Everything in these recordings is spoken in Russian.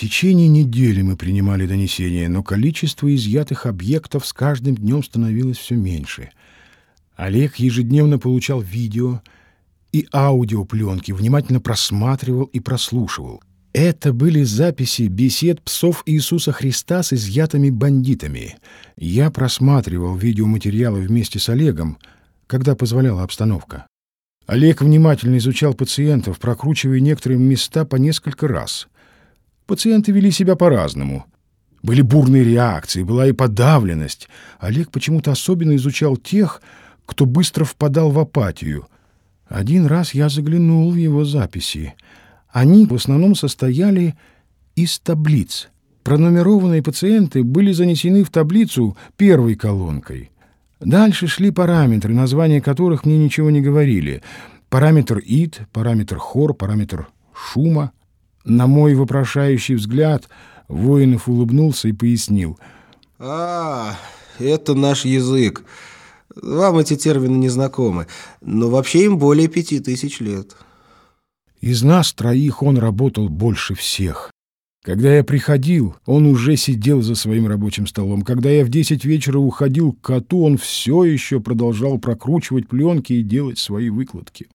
течение недели мы принимали донесения, но количество изъятых объектов с каждым днем становилось все меньше. Олег ежедневно получал видео и аудиопленки, внимательно просматривал и прослушивал. Это были записи бесед псов Иисуса Христа с изъятыми бандитами. Я просматривал видеоматериалы вместе с Олегом, когда позволяла обстановка. Олег внимательно изучал пациентов, прокручивая некоторые места по несколько раз. Пациенты вели себя по-разному. Были бурные реакции, была и подавленность. Олег почему-то особенно изучал тех, кто быстро впадал в апатию. Один раз я заглянул в его записи. Они в основном состояли из таблиц. Пронумерованные пациенты были занесены в таблицу первой колонкой. Дальше шли параметры, названия которых мне ничего не говорили. Параметр ид, параметр хор, параметр шума. На мой вопрошающий взгляд Воинов улыбнулся и пояснил. «А, это наш язык. Вам эти термины не знакомы, но вообще им более пяти тысяч лет». Из нас троих он работал больше всех. Когда я приходил, он уже сидел за своим рабочим столом. Когда я в десять вечера уходил к коту, он все еще продолжал прокручивать пленки и делать свои выкладки.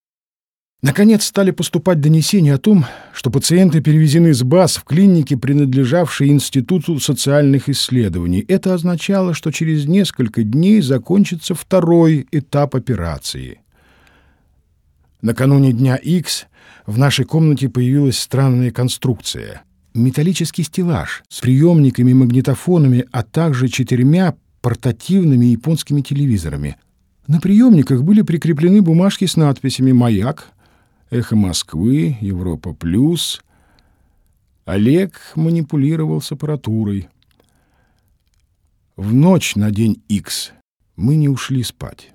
Наконец стали поступать донесения о том, что пациенты перевезены с баз в клиники, принадлежавшие Институту социальных исследований. Это означало, что через несколько дней закончится второй этап операции. Накануне дня X в нашей комнате появилась странная конструкция — металлический стеллаж с приемниками, магнитофонами, а также четырьмя портативными японскими телевизорами. На приемниках были прикреплены бумажки с надписями «Маяк», «Эхо Москвы», «Европа плюс». Олег манипулировал с аппаратурой. В ночь на день X мы не ушли спать.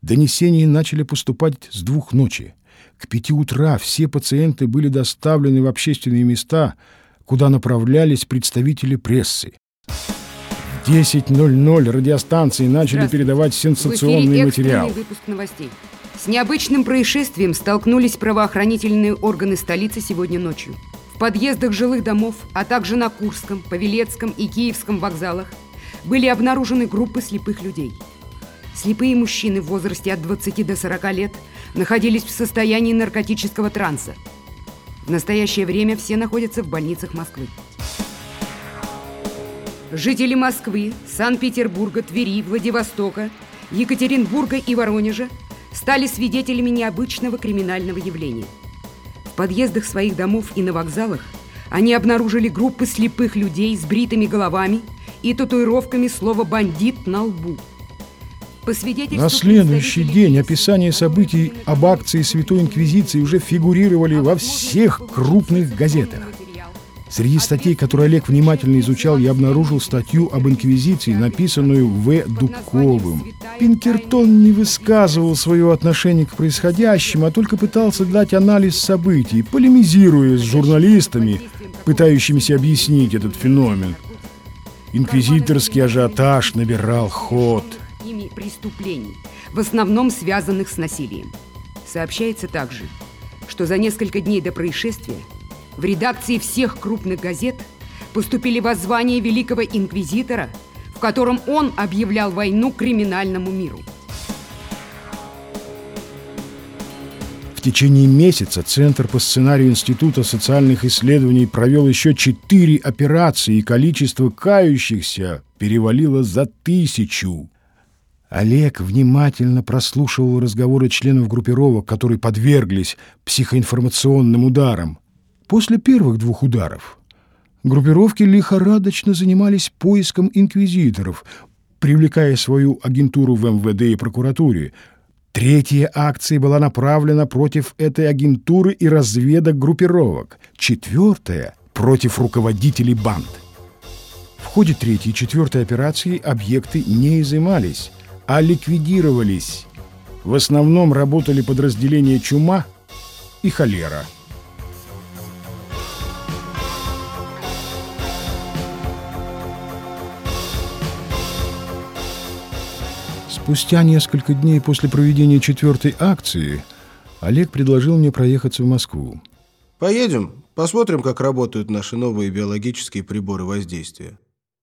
Донесения начали поступать с двух ночи. К пяти утра все пациенты были доставлены в общественные места, куда направлялись представители прессы. В 10.00 радиостанции начали передавать сенсационный материал. выпуск новостей. С необычным происшествием столкнулись правоохранительные органы столицы сегодня ночью. В подъездах жилых домов, а также на Курском, Павелецком и Киевском вокзалах были обнаружены группы слепых людей. Слепые мужчины в возрасте от 20 до 40 лет – находились в состоянии наркотического транса. В настоящее время все находятся в больницах Москвы. Жители Москвы, Санкт-Петербурга, Твери, Владивостока, Екатеринбурга и Воронежа стали свидетелями необычного криминального явления. В подъездах своих домов и на вокзалах они обнаружили группы слепых людей с бритыми головами и татуировками слова «бандит» на лбу – на следующий день описания событий об акции Святой Инквизиции уже фигурировали во всех крупных газетах. Среди статей, которые Олег внимательно изучал, я обнаружил статью об Инквизиции, написанную В. Дубковым. Пинкертон не высказывал свое отношение к происходящему, а только пытался дать анализ событий, полемизируя с журналистами, пытающимися объяснить этот феномен. Инквизиторский ажиотаж набирал ход – ими преступлений, в основном связанных с насилием. Сообщается также, что за несколько дней до происшествия в редакции всех крупных газет поступили воззвания великого инквизитора, в котором он объявлял войну криминальному миру. В течение месяца Центр по сценарию Института социальных исследований провел еще четыре операции, и количество кающихся перевалило за тысячу. Олег внимательно прослушивал разговоры членов группировок, которые подверглись психоинформационным ударам. После первых двух ударов группировки лихорадочно занимались поиском инквизиторов, привлекая свою агентуру в МВД и прокуратуре. Третья акция была направлена против этой агентуры и разведок группировок. Четвертая — против руководителей банд. В ходе третьей и четвертой операции объекты не изымались, а ликвидировались. В основном работали подразделения «Чума» и «Холера». Спустя несколько дней после проведения четвертой акции Олег предложил мне проехаться в Москву. Поедем, Посмотрим, как работают наши новые биологические приборы воздействия.